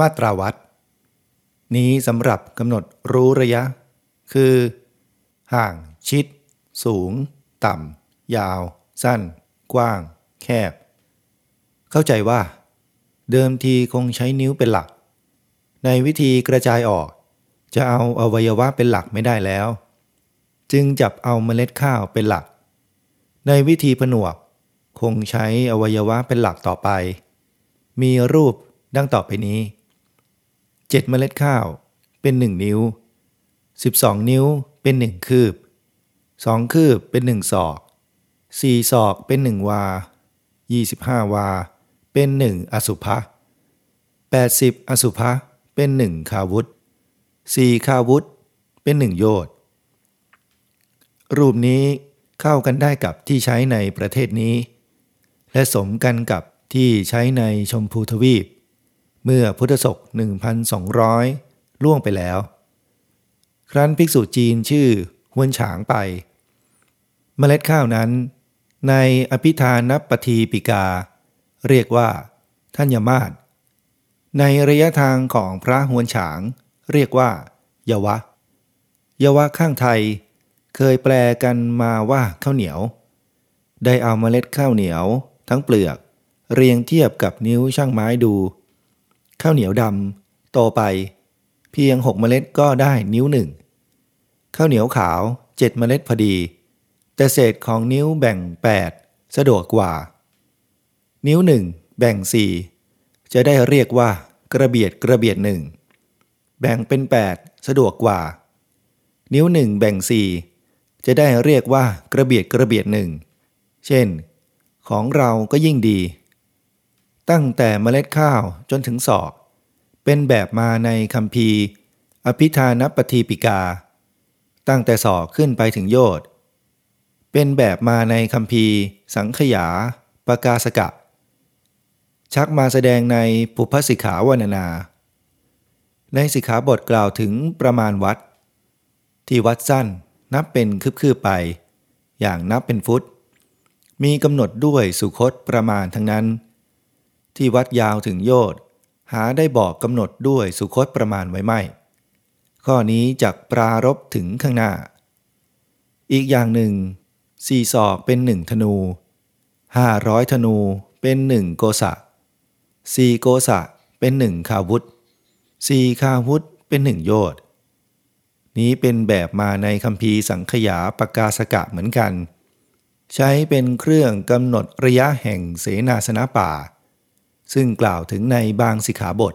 มาตราวัด นี้สำหรับกำหนดรู้ระยะ คือ ห่าง ชิด สูง ต่ำ ยาว สั้น กว้าง แคบ เข้าใจว่า เดิมทีคงใช้นิ้วเป็นหลัก ในวิธีกระจายออก จะเอาอวัยวะเป็นหลักไม่ได้แล้ว จึงจับเอาเมล็ดข้าวเป็นหลัก ในวิธีผนวกคงใช้อวัยวะเป็นหลักต่อไป มีรูปดังต่อไปนี้ 7 เมล็ดข้าวเป็น 1 นิ้ว 12 นิ้วเป็น 1 คืบ 2 คืบเป็น 1 ศอก 4 ศอกเป็น 1 วา 25 วา เป็น 1 อสุภะ80 อสุภะเป็น 1 คาวุธ 4 คาวุธ เป็น 1 โยชน์รูปนี้เข้ากันได้กับที่ใช้ในประเทศนี้ และสมกันกับที่ใช้ในชมพูทวีป เมื่อพุทธศก 1,200 ล่วงไปแล้ว ครั้นภิกษุจีนชื่อฮวนฉางไป เมล็ดข้าวนั้น ในอภิธานปทีปิกา เรียกว่าทัญญมาศในระยะทางของพระฮวนฉาง เรียกว่ายวะยาวะข้างไทย เคยแปลกันมาว่าข้าวเหนียว ได้เอาเมล็ดข้าวเหนียว ทั้งเปลือก เรียงเทียบกับนิ้วช่างไม้ดู ข้าวเหนียวดำโตไป เพียงหกเมล็ดก็ได้นิ้วหนึ่งข้าวเหนียวขาวเจ็ดเมล็ดพอดี แต่เศษของนิ้วแบ่งแปดสะดวกกว่า นิ้วหนึ่งแบ่งสี่จะได้เรียกว่ากระเบียดกระเบียดหนึ่งแบ่งเป็นแปดสะดวกกว่า นิ้วหนึ่งแบ่งสี่จะได้เรียกว่ากระเบียดกระเบียดหนึ่งเช่น ของเราก็ยิ่งดี ตั้งแต่เมล็ดข้าวจนถึงศอก เป็นแบบมาในคำพีอภิธานปฏิปิกา ตั้งแต่ศอกขึ้นไปถึงโยธเป็นแบบมาในคำพีสังขยาปกาสกะ ชักมาแสดงในปุพสิกขาวันนา ในสิกขาบทกล่าวถึงประมาณวัด ที่วัดสั้นนับเป็นคืบๆไป อย่างนับเป็นฟุต มีกำหนดด้วยสุคตประมาณทั้งนั้น ที่วัดยาวถึงโยธหาได้บอกกำหนดด้วยสุคตประมาณไว้ไม่ ข้อนี้จักปรารบถึงข้างหน้า อีกอย่างหนึ่งสี่ศอกเป็นหนึ่งธนูห้าร้อยธนูเป็นหนึ่งโกศะสี่โกศะเป็นหนึ่งคาวุธสี่คาวุธเป็นหนึ่งโยธนี้เป็นแบบมาในคำพีสังขยาปกาสกะเหมือนกัน ใช้เป็นเครื่องกำหนดระยะแห่งเสนาสนะป่า ซึ่งกล่าวถึงในบางสิกขาบท